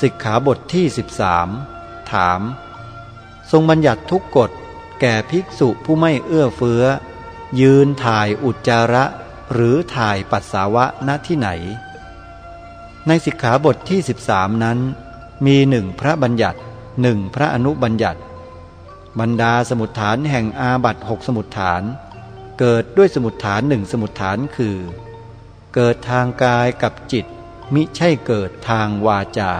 สิกขาบทที่ 13 ถาม ทรงบัญญัติทุกกฎแก่ภิกษุผู้ไม่เอื้อเฟื้อ ยืนถ่ายอุจจาระ หรือถ่ายปัสสาวะณที่ไหน ในสิกขาบทที่ 13 นั้น มีหนึ่งพระบัญญัติหนึ่งพระอนุบัญญัติ บรรดาสมุดฐานแห่งอาบัตหกสมุดฐาน เกิดด้วยสมุดฐานหนึ่งสมุดฐานคือ เกิดทางกายกับจิตมิใช่เกิดทางวาจา